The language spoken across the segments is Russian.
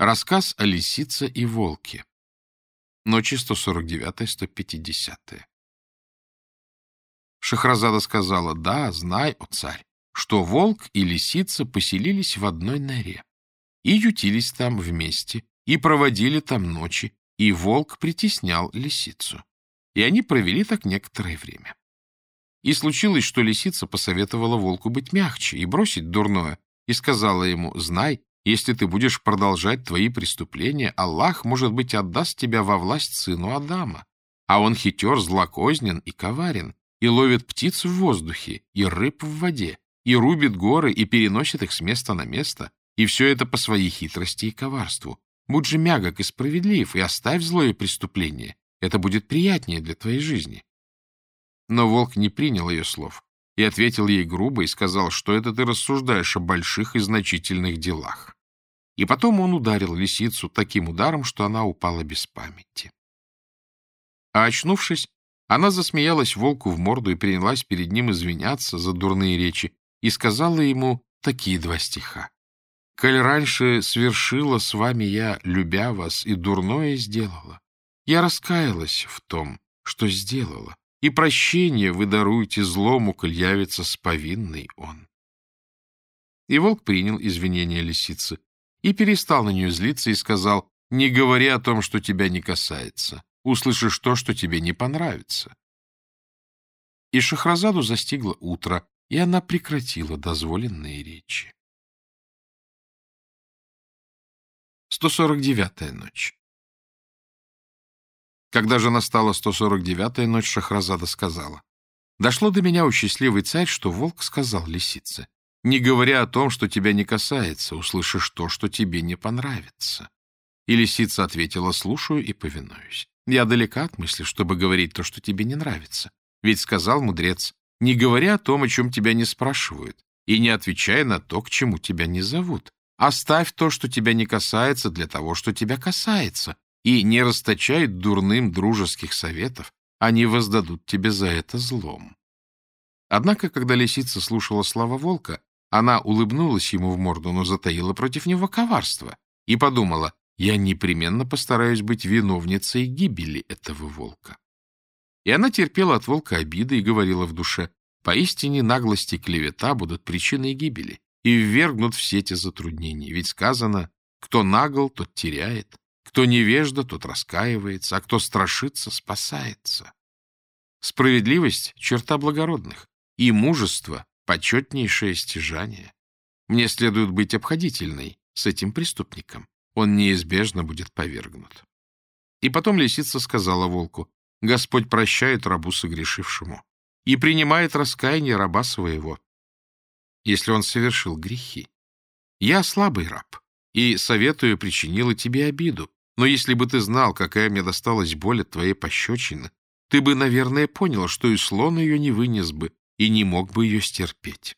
Рассказ о лисице и волке. Ночи 149-150. Шахразада сказала, «Да, знай, о царь, что волк и лисица поселились в одной норе и ютились там вместе, и проводили там ночи, и волк притеснял лисицу. И они провели так некоторое время. И случилось, что лисица посоветовала волку быть мягче и бросить дурное, и сказала ему, «Знай, если ты будешь продолжать твои преступления, Аллах, может быть, отдаст тебя во власть сыну Адама. А он хитер, злокознен и коварен, и ловит птиц в воздухе, и рыб в воде, и рубит горы, и переносит их с места на место, и все это по своей хитрости и коварству. Будь же мягок и справедлив, и оставь злое преступление. Это будет приятнее для твоей жизни. Но волк не принял ее слов и ответил ей грубо и сказал, что это ты рассуждаешь о больших и значительных делах. И потом он ударил лисицу таким ударом, что она упала без памяти. А очнувшись, она засмеялась волку в морду и принялась перед ним извиняться за дурные речи и сказала ему такие два стиха. «Коль раньше свершила с вами я, любя вас, и дурное сделала, я раскаялась в том, что сделала, и прощение вы даруете злому, коль явится сповинный он. И волк принял извинения лисицы и перестал на нее злиться и сказал, «Не говори о том, что тебя не касается. Услышишь то, что тебе не понравится». И Шахразаду застигло утро, и она прекратила дозволенные речи. 149-я ночь когда же настала 149-я ночь, Шахразада сказала. «Дошло до меня, у счастливый царь, что волк сказал лисице, не говоря о том, что тебя не касается, услышишь то, что тебе не понравится». И лисица ответила, слушаю и повинуюсь. Я далека от мысли, чтобы говорить то, что тебе не нравится. Ведь сказал мудрец, не говоря о том, о чем тебя не спрашивают, и не отвечая на то, к чему тебя не зовут. Оставь то, что тебя не касается, для того, что тебя касается, и не расточает дурным дружеских советов, они воздадут тебе за это злом. Однако, когда лисица слушала слова волка, она улыбнулась ему в морду, но затаила против него коварство и подумала, я непременно постараюсь быть виновницей гибели этого волка. И она терпела от волка обиды и говорила в душе, поистине наглость и клевета будут причиной гибели и ввергнут в сети затруднений, ведь сказано, кто нагл, тот теряет, кто невежда, тот раскаивается, а кто страшится, спасается. Справедливость — черта благородных, и мужество — почетнейшее стяжание. Мне следует быть обходительной с этим преступником. Он неизбежно будет повергнут. И потом лисица сказала волку, Господь прощает рабу согрешившему и принимает раскаяние раба своего, если он совершил грехи. Я слабый раб, и, советую, причинила тебе обиду. Но если бы ты знал, какая мне досталась боль от твоей пощечины, ты бы, наверное, понял, что и слон ее не вынес бы и не мог бы ее стерпеть.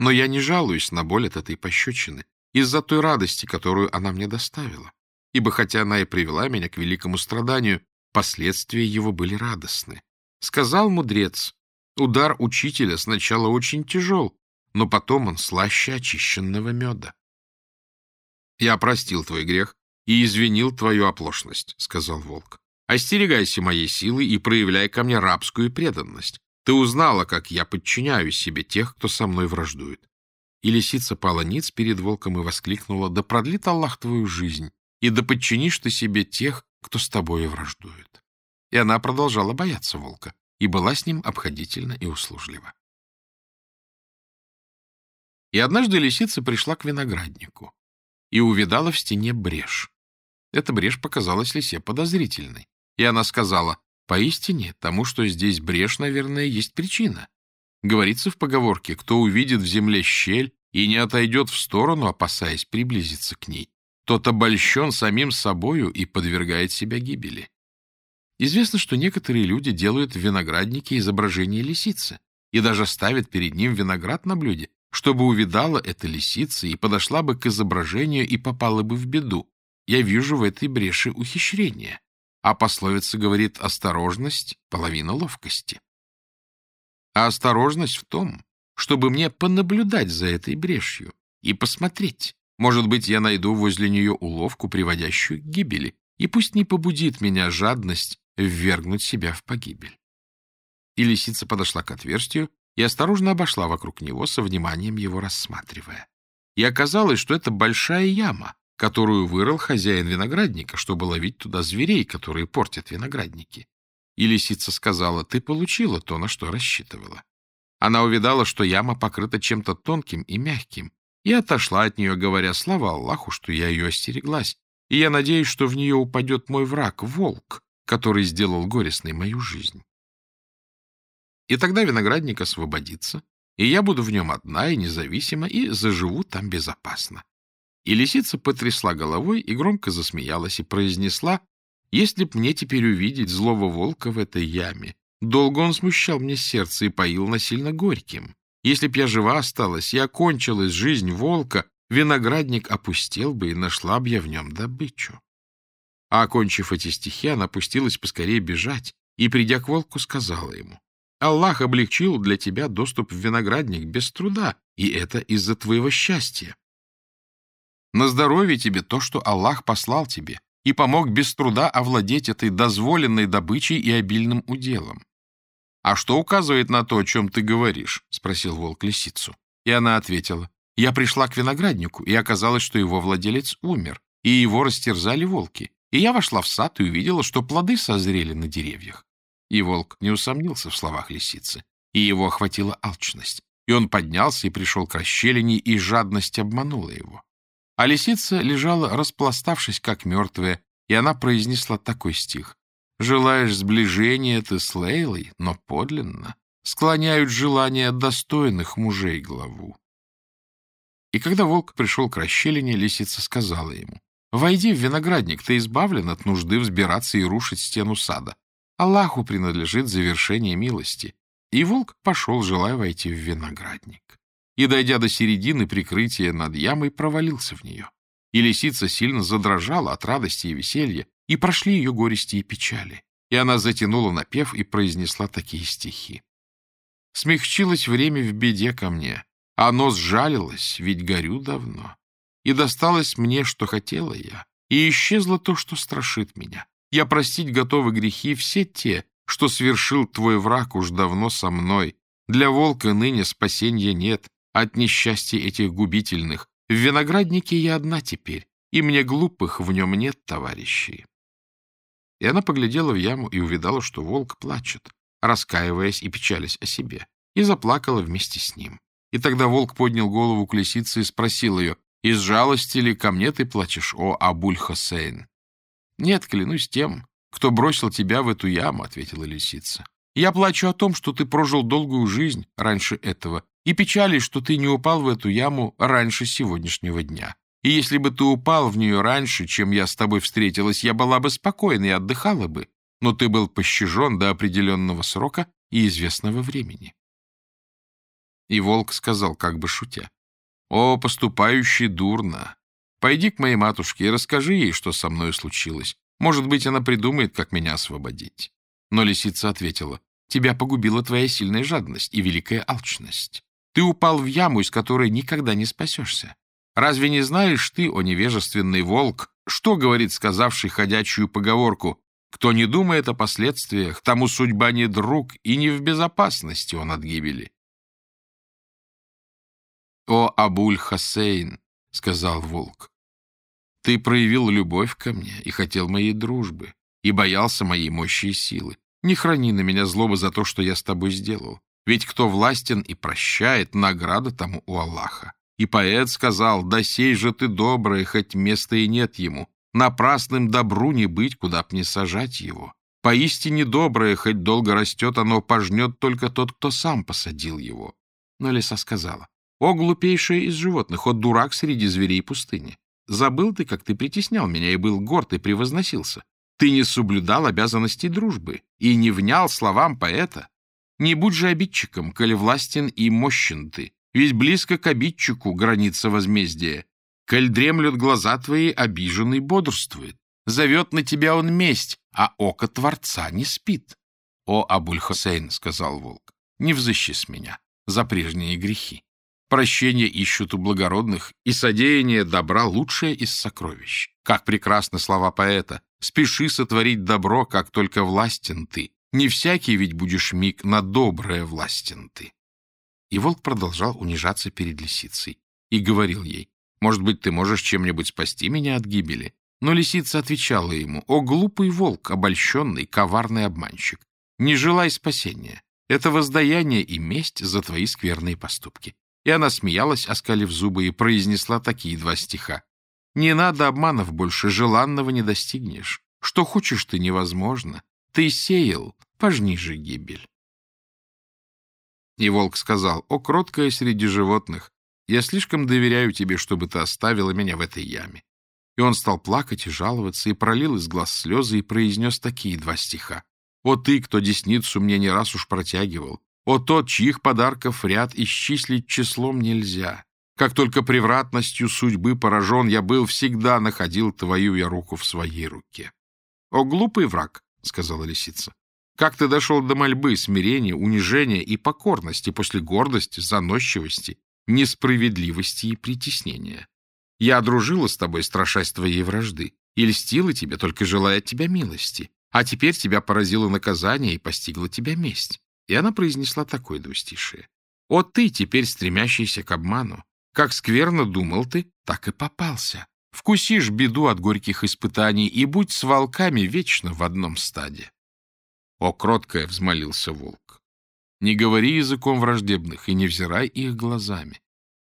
Но я не жалуюсь на боль от этой пощечины из-за той радости, которую она мне доставила. Ибо хотя она и привела меня к великому страданию, последствия его были радостны. Сказал мудрец, удар учителя сначала очень тяжел, но потом он слаще очищенного меда. Я простил твой грех и извинил твою оплошность, — сказал волк. Остерегайся моей силы и проявляй ко мне рабскую преданность. Ты узнала, как я подчиняю себе тех, кто со мной враждует. И лисица пала ниц перед волком и воскликнула, да продлит Аллах твою жизнь, и да подчинишь ты себе тех, кто с тобой враждует. И она продолжала бояться волка, и была с ним обходительна и услужлива. И однажды лисица пришла к винограднику и увидала в стене брешь. Эта брешь показалась лисе подозрительной, и она сказала, «Поистине, тому, что здесь брешь, наверное, есть причина. Говорится в поговорке, кто увидит в земле щель и не отойдет в сторону, опасаясь приблизиться к ней, тот обольщен самим собою и подвергает себя гибели. Известно, что некоторые люди делают в винограднике изображение лисицы и даже ставят перед ним виноград на блюде, чтобы увидала эта лисица и подошла бы к изображению и попала бы в беду. Я вижу в этой бреши ухищрение. А пословица говорит «осторожность — половина ловкости». А осторожность в том, чтобы мне понаблюдать за этой брешью и посмотреть, Может быть, я найду возле нее уловку, приводящую к гибели, и пусть не побудит меня жадность ввергнуть себя в погибель. И лисица подошла к отверстию и осторожно обошла вокруг него, со вниманием его рассматривая. И оказалось, что это большая яма, которую вырыл хозяин виноградника, чтобы ловить туда зверей, которые портят виноградники. И лисица сказала, ты получила то, на что рассчитывала. Она увидала, что яма покрыта чем-то тонким и мягким, и отошла от нее, говоря, слава Аллаху, что я ее остереглась, и я надеюсь, что в нее упадет мой враг, волк, который сделал горестной мою жизнь. И тогда виноградник освободится, и я буду в нем одна и независима, и заживу там безопасно. И лисица потрясла головой и громко засмеялась и произнесла, «Если б мне теперь увидеть злого волка в этой яме, долго он смущал мне сердце и поил насильно горьким. Если б я жива осталась и окончилась жизнь волка, виноградник опустел бы, и нашла б я в нем добычу». А, окончив эти стихи, она пустилась поскорее бежать и, придя к волку, сказала ему, «Аллах облегчил для тебя доступ в виноградник без труда, и это из-за твоего счастья. На здоровье тебе то, что Аллах послал тебе, и помог без труда овладеть этой дозволенной добычей и обильным уделом. «А что указывает на то, о чем ты говоришь?» — спросил волк лисицу. И она ответила, «Я пришла к винограднику, и оказалось, что его владелец умер, и его растерзали волки. И я вошла в сад и увидела, что плоды созрели на деревьях». И волк не усомнился в словах лисицы, и его охватила алчность. И он поднялся и пришел к расщелине, и жадность обманула его. А лисица лежала, распластавшись, как мертвая, и она произнесла такой стих. «Желаешь сближения ты с Лейлой, но подлинно склоняют желания достойных мужей главу». И когда волк пришел к расщелине, лисица сказала ему, «Войди в виноградник, ты избавлен от нужды взбираться и рушить стену сада. Аллаху принадлежит завершение милости». И волк пошел, желая войти в виноградник и, дойдя до середины прикрытия над ямой, провалился в нее. И лисица сильно задрожала от радости и веселья, и прошли ее горести и печали. И она затянула напев и произнесла такие стихи. «Смягчилось время в беде ко мне, оно сжалилось, ведь горю давно. И досталось мне, что хотела я, и исчезло то, что страшит меня. Я простить готовы грехи все те, что свершил твой враг уж давно со мной. Для волка ныне спасения нет, от несчастья этих губительных. В винограднике я одна теперь, и мне глупых в нем нет товарищей. И она поглядела в яму и увидала, что волк плачет, раскаиваясь и печалясь о себе, и заплакала вместе с ним. И тогда волк поднял голову к лисице и спросил ее, «Из жалости ли ко мне ты плачешь, о Абуль-Хосейн?» «Нет, клянусь тем, кто бросил тебя в эту яму», — ответила лисица. «Я плачу о том, что ты прожил долгую жизнь раньше этого и печали, что ты не упал в эту яму раньше сегодняшнего дня. И если бы ты упал в нее раньше, чем я с тобой встретилась, я была бы спокойна и отдыхала бы, но ты был пощажен до определенного срока и известного времени. И волк сказал, как бы шутя, «О, поступающий дурно! Пойди к моей матушке и расскажи ей, что со мной случилось. Может быть, она придумает, как меня освободить». Но лисица ответила, «Тебя погубила твоя сильная жадность и великая алчность. Ты упал в яму, из которой никогда не спасешься. Разве не знаешь ты, о невежественный волк, что говорит сказавший ходячую поговорку «Кто не думает о последствиях, тому судьба не друг, и не в безопасности он от гибели». «О, Абуль-Хасейн», — сказал волк, — «ты проявил любовь ко мне и хотел моей дружбы, и боялся моей мощи и силы. Не храни на меня злобы за то, что я с тобой сделал. Ведь кто властен и прощает, награда тому у Аллаха. И поэт сказал, «Да сей же ты добрый, хоть места и нет ему. Напрасным добру не быть, куда б не сажать его. Поистине доброе, хоть долго растет, оно пожнет только тот, кто сам посадил его». Но лиса сказала, «О, глупейшее из животных, о, дурак среди зверей пустыни! Забыл ты, как ты притеснял меня и был горд и превозносился. Ты не соблюдал обязанностей дружбы и не внял словам поэта. Не будь же обидчиком, коли властен и мощен ты, ведь близко к обидчику граница возмездия. Коль дремлют глаза твои, обиженный бодрствует. Зовет на тебя он месть, а око Творца не спит. — О, Абуль-Хусейн, — сказал волк, — не взыщи с меня за прежние грехи. Прощение ищут у благородных, и содеяние добра лучшее из сокровищ. Как прекрасны слова поэта. «Спеши сотворить добро, как только властен ты. Не всякий ведь будешь миг, на доброе властен ты». И волк продолжал унижаться перед лисицей и говорил ей, «Может быть, ты можешь чем-нибудь спасти меня от гибели?» Но лисица отвечала ему, «О, глупый волк, обольщенный, коварный обманщик! Не желай спасения. Это воздаяние и месть за твои скверные поступки. И она смеялась, оскалив зубы, и произнесла такие два стиха. «Не надо обманов больше, желанного не достигнешь. Что хочешь ты невозможно. Ты сеял, пожни же гибель». И волк сказал, «О, кроткая среди животных, я слишком доверяю тебе, чтобы ты оставила меня в этой яме». И он стал плакать и жаловаться, и пролил из глаз слезы, и произнес такие два стиха. «О ты, кто десницу мне не раз уж протягивал, о тот, чьих подарков ряд исчислить числом нельзя. Как только превратностью судьбы поражен я был, всегда находил твою я руку в своей руке. — О, глупый враг, — сказала лисица, — как ты дошел до мольбы, смирения, унижения и покорности после гордости, заносчивости, несправедливости и притеснения. Я дружила с тобой, страшась твоей вражды, и льстила тебе, только желая от тебя милости. А теперь тебя поразило наказание и постигла тебя месть. И она произнесла такое двустишие. «О ты, теперь стремящийся к обману! Как скверно думал ты, так и попался. Вкусишь беду от горьких испытаний и будь с волками вечно в одном стаде». «О, кроткая!» — взмолился волк. «Не говори языком враждебных и не взирай их глазами.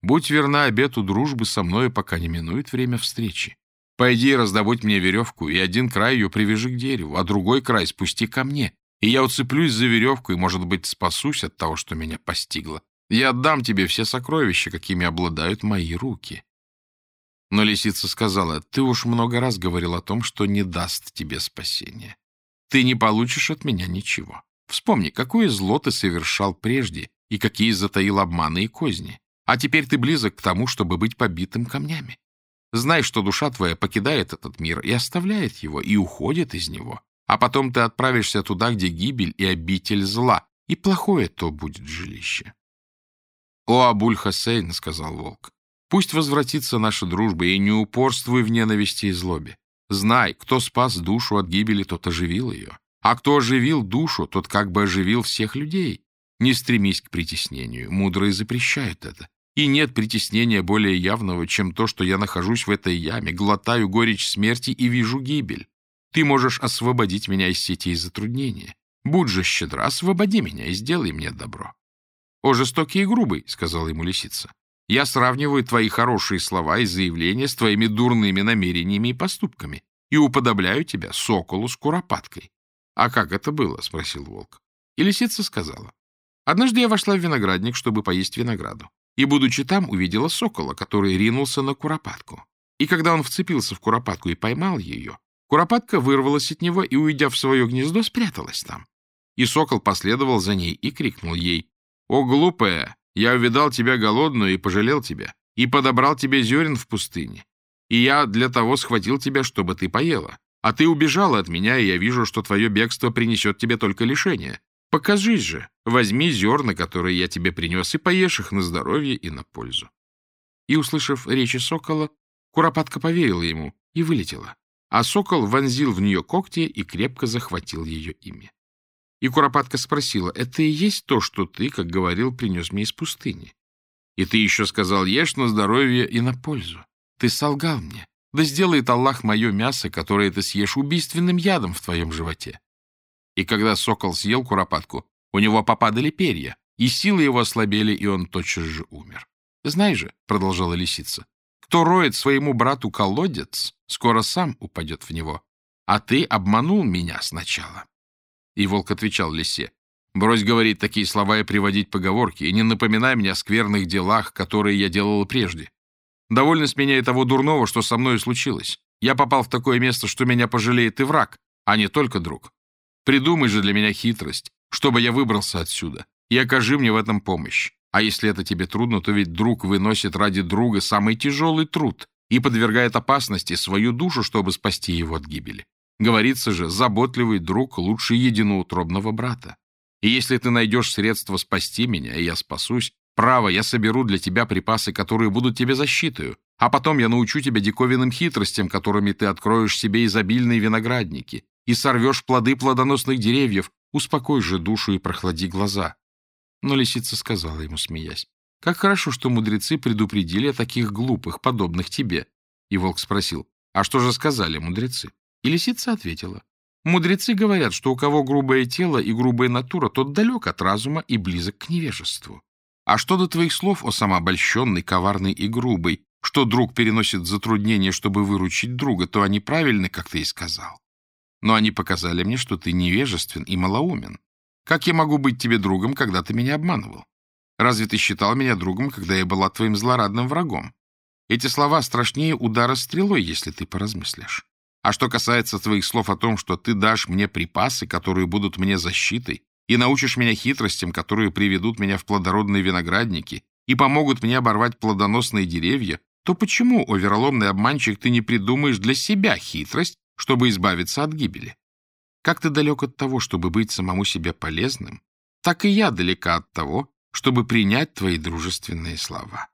Будь верна обету дружбы со мною, пока не минует время встречи. Пойди раздобудь мне веревку, и один край ее привяжи к дереву, а другой край спусти ко мне, и я уцеплюсь за веревку и, может быть, спасусь от того, что меня постигло. Я отдам тебе все сокровища, какими обладают мои руки. Но лисица сказала, ты уж много раз говорил о том, что не даст тебе спасения. Ты не получишь от меня ничего. Вспомни, какое зло ты совершал прежде и какие затаил обманы и козни. А теперь ты близок к тому, чтобы быть побитым камнями. Знай, что душа твоя покидает этот мир и оставляет его, и уходит из него. А потом ты отправишься туда, где гибель и обитель зла, и плохое то будет жилище. — О, Абуль-Хасейн, — сказал волк, — пусть возвратится наша дружба, и не упорствуй в ненависти и злобе. Знай, кто спас душу от гибели, тот оживил ее. А кто оживил душу, тот как бы оживил всех людей. Не стремись к притеснению, мудрые запрещают это. И нет притеснения более явного, чем то, что я нахожусь в этой яме, глотаю горечь смерти и вижу гибель. Ты можешь освободить меня из сетей затруднения. Будь же щедра, освободи меня и сделай мне добро. — О, жестокий и грубый, — сказала ему лисица, — я сравниваю твои хорошие слова и заявления с твоими дурными намерениями и поступками и уподобляю тебя соколу с куропаткой. — А как это было? — спросил волк. И лисица сказала. Однажды я вошла в виноградник, чтобы поесть винограду, и, будучи там, увидела сокола, который ринулся на куропатку. И когда он вцепился в куропатку и поймал ее, Куропатка вырвалась от него и, уйдя в свое гнездо, спряталась там. И сокол последовал за ней и крикнул ей, «О, глупая, я увидал тебя голодную и пожалел тебя, и подобрал тебе зерен в пустыне. И я для того схватил тебя, чтобы ты поела. А ты убежала от меня, и я вижу, что твое бегство принесет тебе только лишение. Покажись же, возьми зерна, которые я тебе принес, и поешь их на здоровье и на пользу». И, услышав речи сокола, Куропатка поверила ему и вылетела а сокол вонзил в нее когти и крепко захватил ее имя. И Куропатка спросила, «Это и есть то, что ты, как говорил, принес мне из пустыни? И ты еще сказал, ешь на здоровье и на пользу. Ты солгал мне. Да сделает Аллах мое мясо, которое ты съешь убийственным ядом в твоем животе». И когда сокол съел Куропатку, у него попадали перья, и силы его ослабели, и он тотчас же умер. «Знай же», — продолжала лисица, кто роет своему брату колодец, скоро сам упадет в него. А ты обманул меня сначала. И волк отвечал лисе. Брось говорить такие слова и приводить поговорки, и не напоминай мне о скверных делах, которые я делал прежде. Довольно с меня и того дурного, что со мной случилось. Я попал в такое место, что меня пожалеет и враг, а не только друг. Придумай же для меня хитрость, чтобы я выбрался отсюда, и окажи мне в этом помощь. А если это тебе трудно, то ведь друг выносит ради друга самый тяжелый труд и подвергает опасности свою душу, чтобы спасти его от гибели. Говорится же, заботливый друг лучше единоутробного брата. И если ты найдешь средства спасти меня, и я спасусь, Право, я соберу для тебя припасы, которые будут тебе защитою, а потом я научу тебя диковинным хитростям, которыми ты откроешь себе изобильные виноградники и сорвешь плоды плодоносных деревьев. Успокой же душу и прохлади глаза. Но лисица сказала ему, смеясь, «Как хорошо, что мудрецы предупредили о таких глупых, подобных тебе». И волк спросил, «А что же сказали мудрецы?» И лисица ответила, «Мудрецы говорят, что у кого грубое тело и грубая натура, тот далек от разума и близок к невежеству. А что до твоих слов, о самообольщенный, коварный и грубый, что друг переносит затруднения, чтобы выручить друга, то они правильны, как ты и сказал. Но они показали мне, что ты невежествен и малоумен. Как я могу быть тебе другом, когда ты меня обманывал? Разве ты считал меня другом, когда я была твоим злорадным врагом? Эти слова страшнее удара стрелой, если ты поразмыслишь. А что касается твоих слов о том, что ты дашь мне припасы, которые будут мне защитой, и научишь меня хитростям, которые приведут меня в плодородные виноградники и помогут мне оборвать плодоносные деревья, то почему, о вероломный обманщик, ты не придумаешь для себя хитрость, чтобы избавиться от гибели? Как ты далек от того, чтобы быть самому себе полезным, так и я далека от того, чтобы принять твои дружественные слова.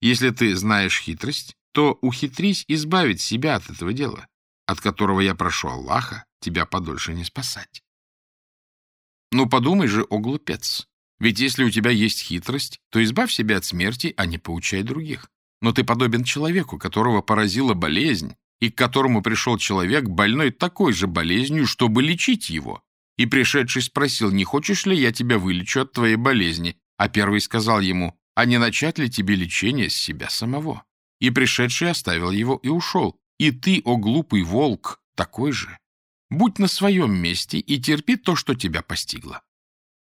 Если ты знаешь хитрость, то ухитрись избавить себя от этого дела, от которого я прошу Аллаха тебя подольше не спасать. Ну, подумай же, о глупец. Ведь если у тебя есть хитрость, то избавь себя от смерти, а не поучай других. Но ты подобен человеку, которого поразила болезнь, и к которому пришел человек, больной такой же болезнью, чтобы лечить его. И пришедший спросил, не хочешь ли я тебя вылечу от твоей болезни, а первый сказал ему, а не начать ли тебе лечение с себя самого? И пришедший оставил его и ушел. И ты, о глупый волк, такой же. Будь на своем месте и терпи то, что тебя постигло.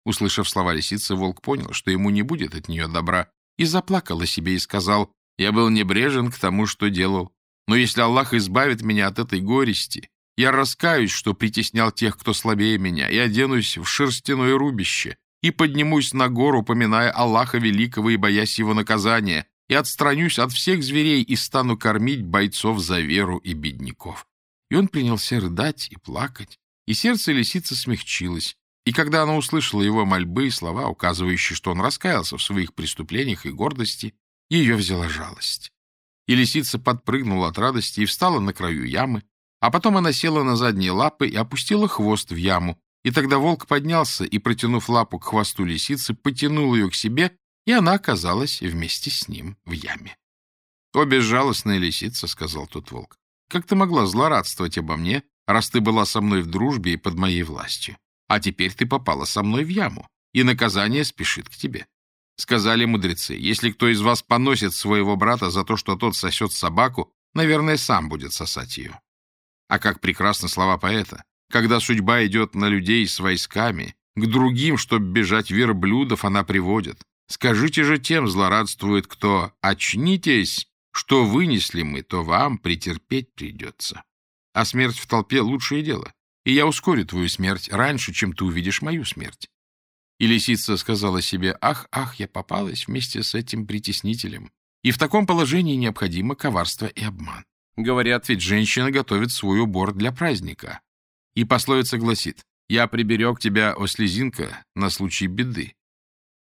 Услышав слова лисицы, волк понял, что ему не будет от нее добра, и заплакал о себе и сказал, «Я был небрежен к тому, что делал. Но если Аллах избавит меня от этой горести, я раскаюсь, что притеснял тех, кто слабее меня, и оденусь в шерстяное рубище, и поднимусь на гору, поминая Аллаха Великого и боясь его наказания, и отстранюсь от всех зверей и стану кормить бойцов за веру и бедняков. И он принялся рыдать и плакать, и сердце лисицы смягчилось. И когда она услышала его мольбы и слова, указывающие, что он раскаялся в своих преступлениях и гордости, ее взяла жалость. И лисица подпрыгнула от радости и встала на краю ямы, а потом она села на задние лапы и опустила хвост в яму, и тогда волк поднялся и, протянув лапу к хвосту лисицы, потянул ее к себе, и она оказалась вместе с ним в яме. — О, безжалостная лисица, — сказал тот волк, как ты могла злорадствовать обо мне, раз ты была со мной в дружбе и под моей властью? А теперь ты попала со мной в яму, и наказание спешит к тебе. Сказали мудрецы, если кто из вас поносит своего брата за то, что тот сосет собаку, наверное, сам будет сосать ее. А как прекрасны слова поэта. Когда судьба идет на людей с войсками, к другим, чтобы бежать верблюдов, она приводит. Скажите же тем, злорадствует кто, очнитесь, что вынесли мы, то вам претерпеть придется. А смерть в толпе — лучшее дело, и я ускорю твою смерть раньше, чем ты увидишь мою смерть. И лисица сказала себе, ах, ах, я попалась вместе с этим притеснителем. И в таком положении необходимо коварство и обман. Говорят, ведь женщина готовит свой убор для праздника. И пословица гласит, я приберег тебя, о слезинка, на случай беды.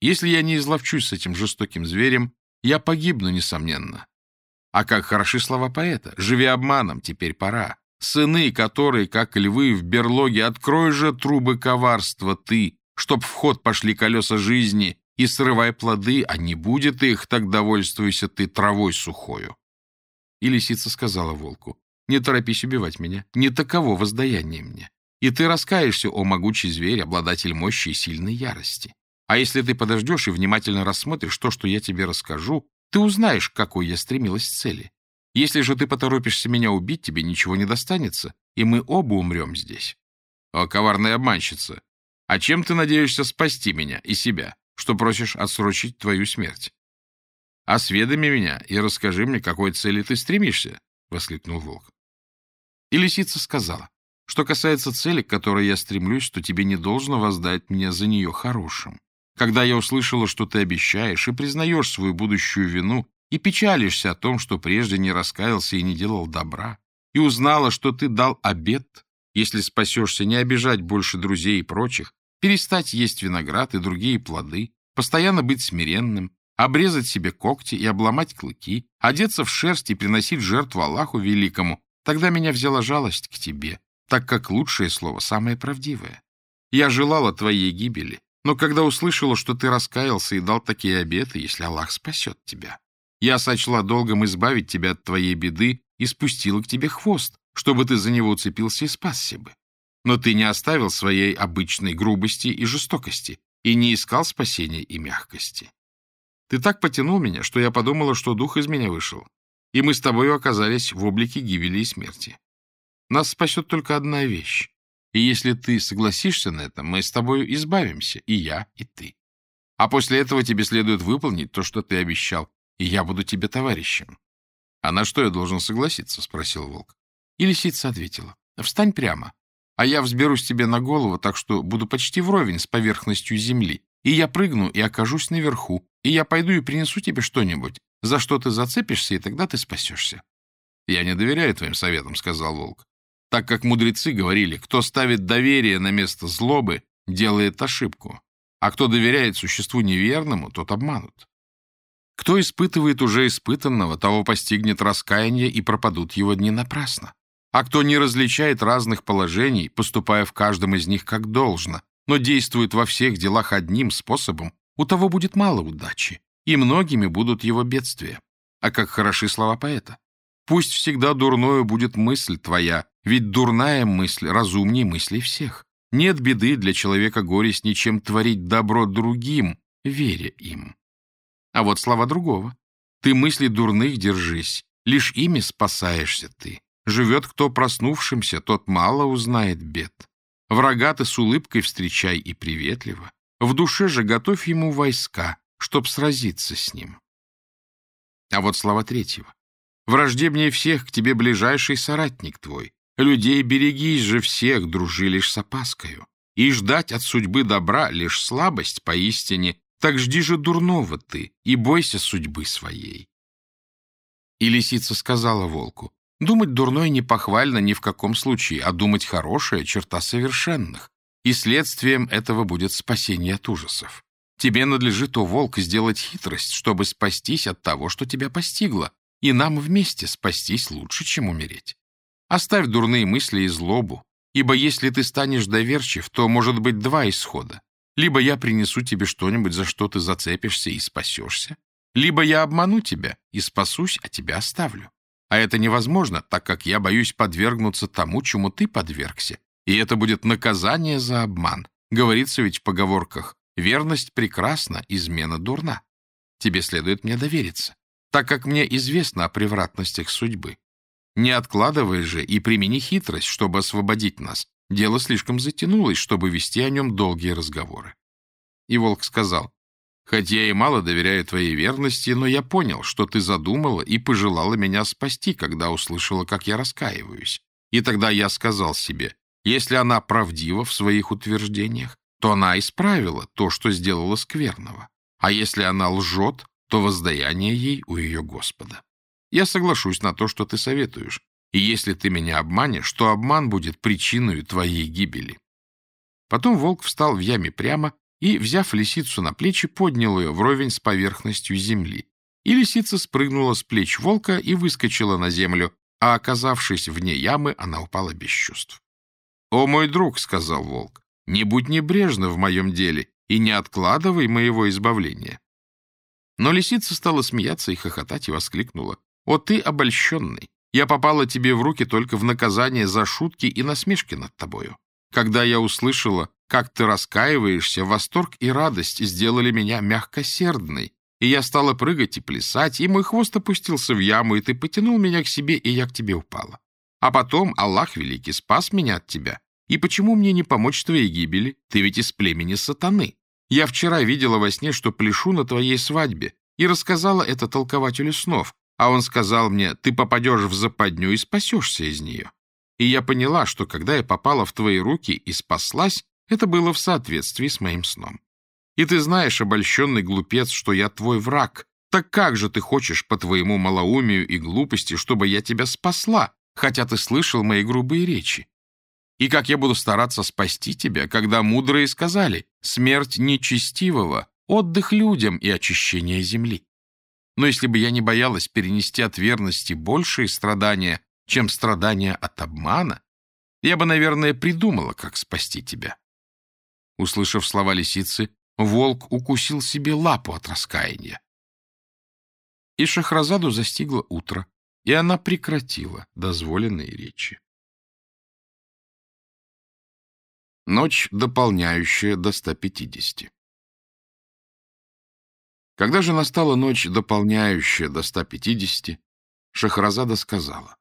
Если я не изловчусь с этим жестоким зверем, я погибну, несомненно. А как хороши слова поэта. Живи обманом, теперь пора. Сыны, которые, как львы в берлоге, открой же трубы коварства ты, чтоб в ход пошли колеса жизни, и срывай плоды, а не будет их, так довольствуйся ты травой сухою. И лисица сказала волку, не торопись убивать меня, не таково воздаяние мне. И ты раскаешься, о могучий зверь, обладатель мощи и сильной ярости. А если ты подождешь и внимательно рассмотришь то, что я тебе расскажу, ты узнаешь, к какой я стремилась цели. Если же ты поторопишься меня убить, тебе ничего не достанется, и мы оба умрем здесь. О, коварная обманщица! А чем ты надеешься спасти меня и себя, что просишь отсрочить твою смерть? Осведоми меня и расскажи мне, какой цели ты стремишься, — воскликнул волк. И лисица сказала, что касается цели, к которой я стремлюсь, то тебе не должно воздать мне за нее хорошим. Когда я услышала, что ты обещаешь и признаешь свою будущую вину, и печалишься о том, что прежде не раскаялся и не делал добра, и узнала, что ты дал обет, если спасешься, не обижать больше друзей и прочих, перестать есть виноград и другие плоды, постоянно быть смиренным, обрезать себе когти и обломать клыки, одеться в шерсть и приносить жертву Аллаху Великому, тогда меня взяла жалость к тебе, так как лучшее слово самое правдивое. Я желала твоей гибели, но когда услышала, что ты раскаялся и дал такие обеты, если Аллах спасет тебя, я сочла долгом избавить тебя от твоей беды и спустила к тебе хвост, чтобы ты за него уцепился и спасся бы. Но ты не оставил своей обычной грубости и жестокости и не искал спасения и мягкости. Ты так потянул меня, что я подумала, что дух из меня вышел, и мы с тобой оказались в облике гибели и смерти. Нас спасет только одна вещь, и если ты согласишься на это, мы с тобой избавимся, и я, и ты. А после этого тебе следует выполнить то, что ты обещал, и я буду тебе товарищем. — А на что я должен согласиться? — спросил волк. И лисица ответила. — Встань прямо, а я взберусь тебе на голову, так что буду почти вровень с поверхностью земли, и я прыгну и окажусь наверху, и я пойду и принесу тебе что-нибудь, за что ты зацепишься, и тогда ты спасешься. — Я не доверяю твоим советам, — сказал волк, так как мудрецы говорили, кто ставит доверие на место злобы, делает ошибку, а кто доверяет существу неверному, тот обманут. Кто испытывает уже испытанного, того постигнет раскаяние, и пропадут его дни напрасно. А кто не различает разных положений, поступая в каждом из них как должно, но действует во всех делах одним способом, у того будет мало удачи, и многими будут его бедствия. А как хороши слова поэта. Пусть всегда дурною будет мысль твоя, ведь дурная мысль разумнее мыслей всех. Нет беды для человека горестней, чем творить добро другим, веря им. А вот слова другого. Ты мысли дурных держись, лишь ими спасаешься ты. Живет кто проснувшимся, тот мало узнает бед. Врага ты с улыбкой встречай и приветливо. В душе же готовь ему войска, чтоб сразиться с ним. А вот слова третьего. Враждебнее всех к тебе ближайший соратник твой. Людей берегись же всех, дружи лишь с опаскою. И ждать от судьбы добра лишь слабость поистине, так жди же дурного ты и бойся судьбы своей. И лисица сказала волку, думать дурное не похвально ни в каком случае, а думать хорошее — черта совершенных, и следствием этого будет спасение от ужасов. Тебе надлежит, о волк, сделать хитрость, чтобы спастись от того, что тебя постигло, и нам вместе спастись лучше, чем умереть. Оставь дурные мысли и злобу, ибо если ты станешь доверчив, то может быть два исхода. Либо я принесу тебе что-нибудь, за что ты зацепишься и спасешься, либо я обману тебя и спасусь, а тебя оставлю. А это невозможно, так как я боюсь подвергнуться тому, чему ты подвергся, и это будет наказание за обман. Говорится ведь в поговорках «верность прекрасна, измена дурна». Тебе следует мне довериться так как мне известно о превратностях судьбы. Не откладывай же и примени хитрость, чтобы освободить нас. Дело слишком затянулось, чтобы вести о нем долгие разговоры. И волк сказал, «Хоть я и мало доверяю твоей верности, но я понял, что ты задумала и пожелала меня спасти, когда услышала, как я раскаиваюсь. И тогда я сказал себе, если она правдива в своих утверждениях, то она исправила то, что сделала скверного. А если она лжет, то воздаяние ей у ее Господа. Я соглашусь на то, что ты советуешь, и если ты меня обманешь, то обман будет причиной твоей гибели. Потом волк встал в яме прямо и, взяв лисицу на плечи, поднял ее вровень с поверхностью земли. И лисица спрыгнула с плеч волка и выскочила на землю, а, оказавшись вне ямы, она упала без чувств. «О, мой друг», — сказал волк, — «не будь небрежна в моем деле и не откладывай моего избавления. Но лисица стала смеяться и хохотать и воскликнула. «О, ты обольщенный! Я попала тебе в руки только в наказание за шутки и насмешки над тобою. Когда я услышала, как ты раскаиваешься, восторг и радость сделали меня мягкосердной, и я стала прыгать и плясать, и мой хвост опустился в яму, и ты потянул меня к себе, и я к тебе упала. А потом Аллах Великий спас меня от тебя. И почему мне не помочь твоей гибели? Ты ведь из племени сатаны. Я вчера видела во сне, что пляшу на твоей свадьбе, и рассказала это толкователю снов, а он сказал мне, ты попадешь в западню и спасешься из нее. И я поняла, что когда я попала в твои руки и спаслась, это было в соответствии с моим сном. И ты знаешь, обольщенный глупец, что я твой враг. Так как же ты хочешь по твоему малоумию и глупости, чтобы я тебя спасла, хотя ты слышал мои грубые речи? И как я буду стараться спасти тебя, когда мудрые сказали, смерть нечестивого отдых людям и очищение земли. Но если бы я не боялась перенести от верности большие страдания, чем страдания от обмана, я бы, наверное, придумала, как спасти тебя. Услышав слова лисицы, волк укусил себе лапу от раскаяния. И Шахразаду застигло утро, и она прекратила дозволенные речи. Ночь, дополняющая до 150. Когда же настала ночь, дополняющая до 150, Шахразада сказала,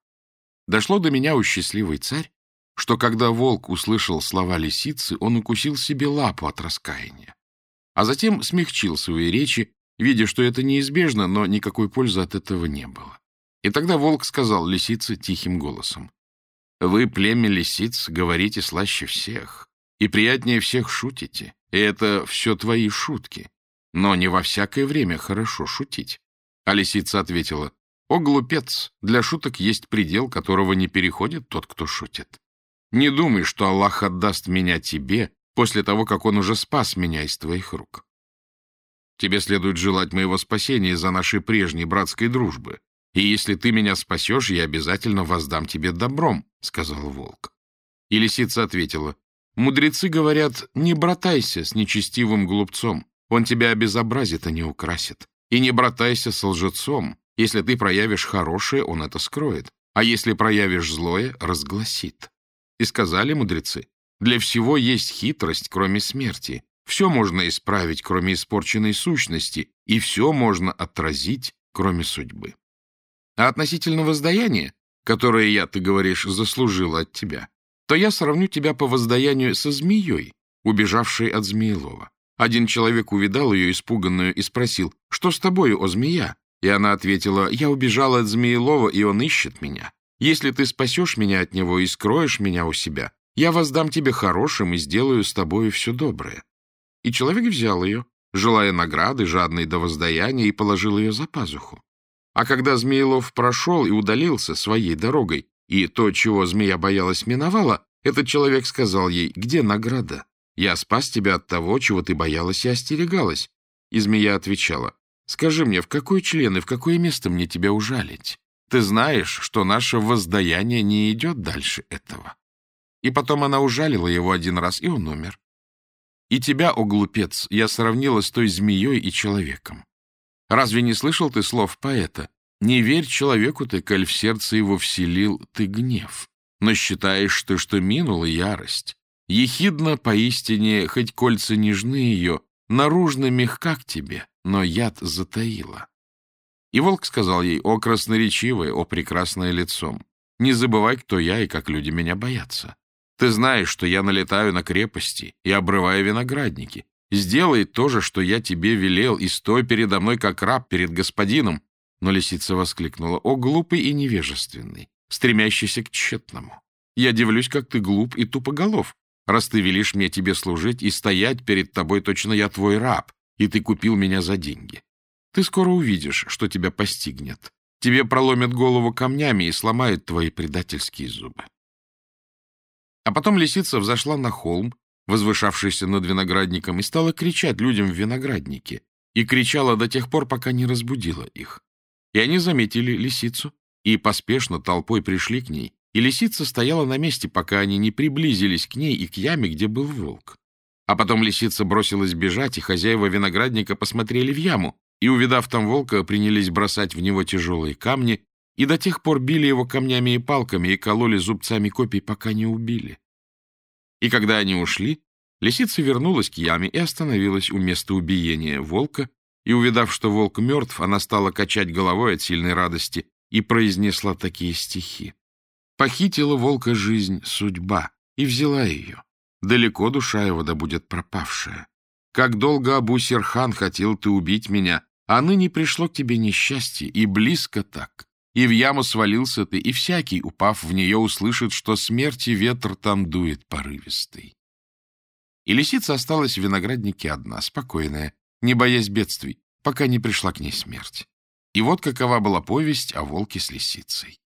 «Дошло до меня, у счастливый царь, что когда волк услышал слова лисицы, он укусил себе лапу от раскаяния, а затем смягчил свои речи, видя, что это неизбежно, но никакой пользы от этого не было. И тогда волк сказал лисице тихим голосом, «Вы, племя лисиц, говорите слаще всех, и приятнее всех шутите, и это все твои шутки, но не во всякое время хорошо шутить». А лисица ответила, «О, глупец, для шуток есть предел, которого не переходит тот, кто шутит. Не думай, что Аллах отдаст меня тебе после того, как он уже спас меня из твоих рук. Тебе следует желать моего спасения из-за нашей прежней братской дружбы. И если ты меня спасешь, я обязательно воздам тебе добром, — сказал волк. И лисица ответила, — Мудрецы говорят, не братайся с нечестивым глупцом, он тебя обезобразит, а не украсит. И не братайся с лжецом, если ты проявишь хорошее, он это скроет, а если проявишь злое, разгласит. И сказали мудрецы, для всего есть хитрость, кроме смерти. Все можно исправить, кроме испорченной сущности, и все можно отразить, кроме судьбы. А относительно воздаяния, которое я, ты говоришь, заслужила от тебя, то я сравню тебя по воздаянию со змеей, убежавшей от Змеелова. Один человек увидал ее испуганную и спросил, «Что с тобою, о змея?» И она ответила, «Я убежала от Змеелова, и он ищет меня. Если ты спасешь меня от него и скроешь меня у себя, я воздам тебе хорошим и сделаю с тобою все доброе». И человек взял ее, желая награды, жадной до воздаяния, и положил ее за пазуху. А когда Змеилов прошел и удалился своей дорогой, и то, чего змея боялась, миновала, этот человек сказал ей, «Где награда? Я спас тебя от того, чего ты боялась и остерегалась». И змея отвечала, «Скажи мне, в какой член и в какое место мне тебя ужалить?» Ты знаешь, что наше воздаяние не идет дальше этого. И потом она ужалила его один раз, и он умер. И тебя, о глупец, я сравнила с той змеей и человеком. Разве не слышал ты слов поэта? Не верь человеку ты, коль в сердце его вселил ты гнев. Но считаешь ты, что минула ярость. Ехидно поистине, хоть кольца нежны ее, наружно мягка к тебе, но яд затаила. И волк сказал ей, «О, красноречивое, о, прекрасное лицом! Не забывай, кто я и как люди меня боятся. Ты знаешь, что я налетаю на крепости и обрываю виноградники. Сделай то же, что я тебе велел, и стой передо мной, как раб перед господином». Но лисица воскликнула, «О, глупый и невежественный, стремящийся к тщетному! Я дивлюсь, как ты глуп и тупоголов, раз ты велишь мне тебе служить и стоять перед тобой точно я твой раб, и ты купил меня за деньги. Ты скоро увидишь, что тебя постигнет. Тебе проломят голову камнями и сломают твои предательские зубы. А потом лисица взошла на холм, возвышавшийся над виноградником, и стала кричать людям в винограднике, и кричала до тех пор, пока не разбудила их. И они заметили лисицу, и поспешно толпой пришли к ней, и лисица стояла на месте, пока они не приблизились к ней и к яме, где был волк. А потом лисица бросилась бежать, и хозяева виноградника посмотрели в яму, и, увидав там волка, принялись бросать в него тяжелые камни, и до тех пор били его камнями и палками и кололи зубцами копий, пока не убили. И когда они ушли, лисица вернулась к яме и остановилась у места убиения волка, и, увидав, что волк мертв, она стала качать головой от сильной радости и произнесла такие стихи. «Похитила волка жизнь судьба и взяла ее. Далеко душа его да будет пропавшая. Как долго Абу-Серхан хотел ты убить меня, а ныне пришло к тебе несчастье, и близко так. И в яму свалился ты, и всякий, упав в нее, услышит, что смерти ветер там дует порывистый. И лисица осталась в винограднике одна, спокойная, не боясь бедствий, пока не пришла к ней смерть. И вот какова была повесть о волке с лисицей.